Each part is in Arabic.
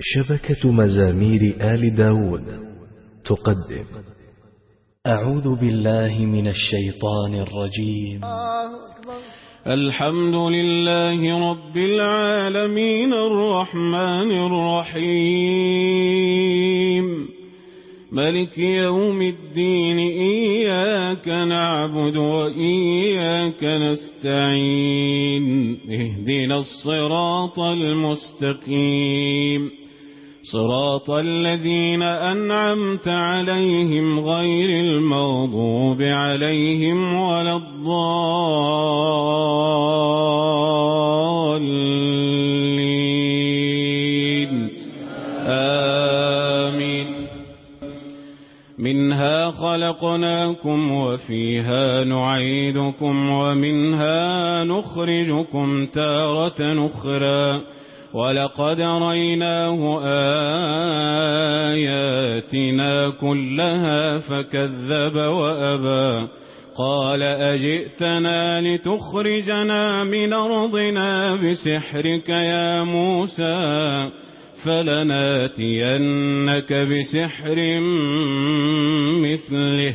شبكة مزامير آل داود. تقدم. أعوذ بالله من الشيطان الرجيم. الحمد لله رب العالمين الرحمن الرحيم. ملك يوم الدين إياك نعبد وإياك نستعين. اهدنا الصراط المستقيم. صراط الذين أنعمت عليهم غير المغضوب عليهم ولا الضالين. آمين. منها خلقناكم وفيها نعيدكم ومنها نخرجكم تارة أخرى. ولقد ريناه آياتنا كلها فكذب وأبى قال أجئتنا لتخرجنا من أرضنا بسحرك يا موسى فلناتينك بسحر مثله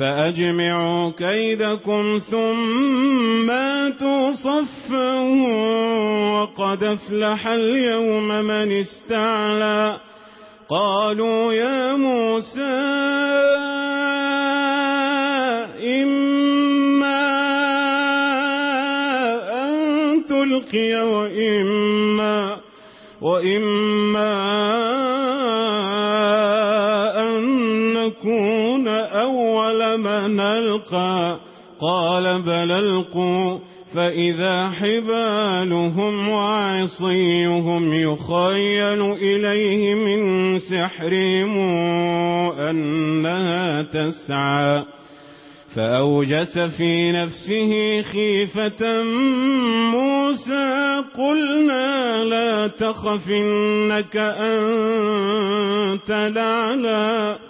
فأجمعوا كيدكم ثم تُصَفُّوا صفا وقد أفلح اليوم من استعلى. قالوا يا موسى إما أن تلقي وإما وإما نلقى قال بل القوا فإذا حبالهم وعصيهم يخيل إليه من سحرهم أنها تسعى. فأوجس في نفسه خيفة موسى قلنا لا تخفنك أنت لعلاً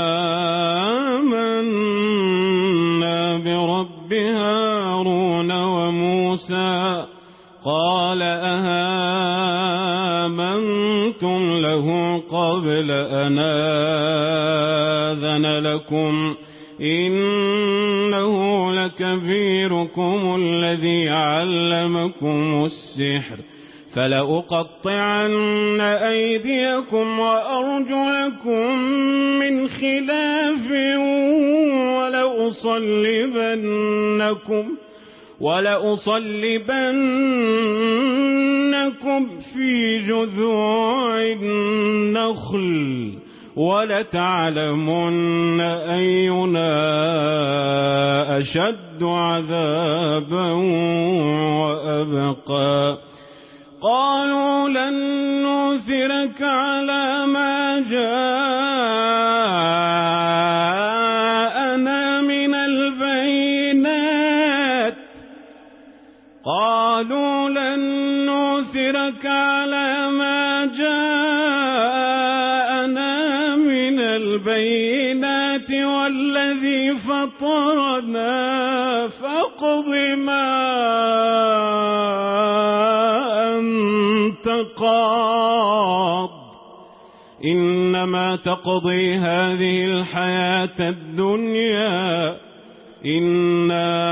إنه لكبيركم الذي علمكم السحر. فلأقطعن أيديكم وأرجلكم من خلاف ولأصلبنكم ولأصلبنكم في جذوع النخل. ولتعلمن أينا أشد عذابا وأبقى. قالوا لن نوثرك على ما جاءنا من البينات. قالوا لن نوثرك على ما جاءنا البينات والذي فطرنا فاقض ما أنت قاض. إنما تقضي هذه الحياة الدنيا. إنا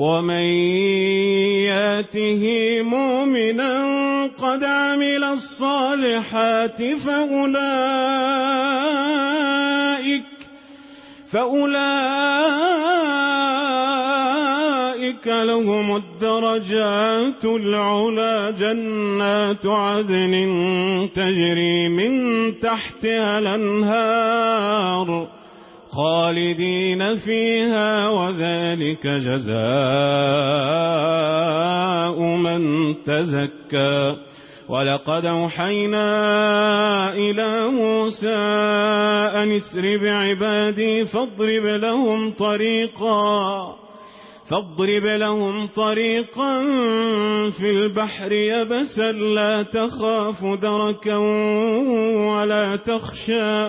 ومن ياته مؤمنا قد عمل الصالحات فأولئك فأولئك لهم الدرجات العلا جنات عدن تجري من تحتها الأنهار خالدين فيها وذلك جزاء من تزكى ولقد أوحينا إلى موسى أن اسر بعبادي فاضرب لهم طريقا فاضرب لهم طريقا في البحر يبسا لا تخاف دركا ولا تخشى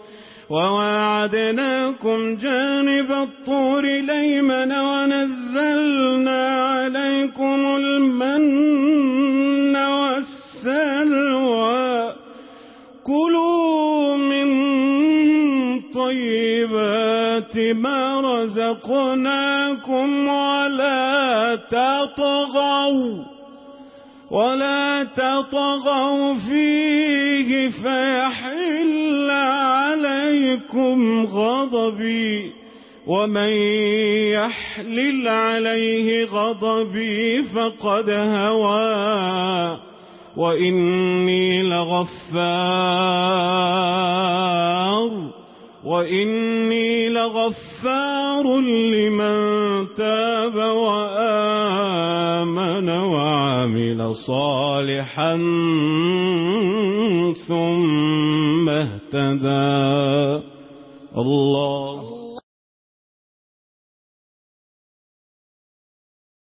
وواعدناكم جانب الطور ليمن ونزلنا عليكم المن والسلوى. كلوا من طيبات ما رزقناكم ولا تطغوا. ولا تطغوا فيه فيحل عليكم غضبي ومن يحلل عليه غضبي فقد هوى وإني لغفار وإني لغفار لمن تاب وآمن وآمن وعمل صالحا ثم اهتدى. الله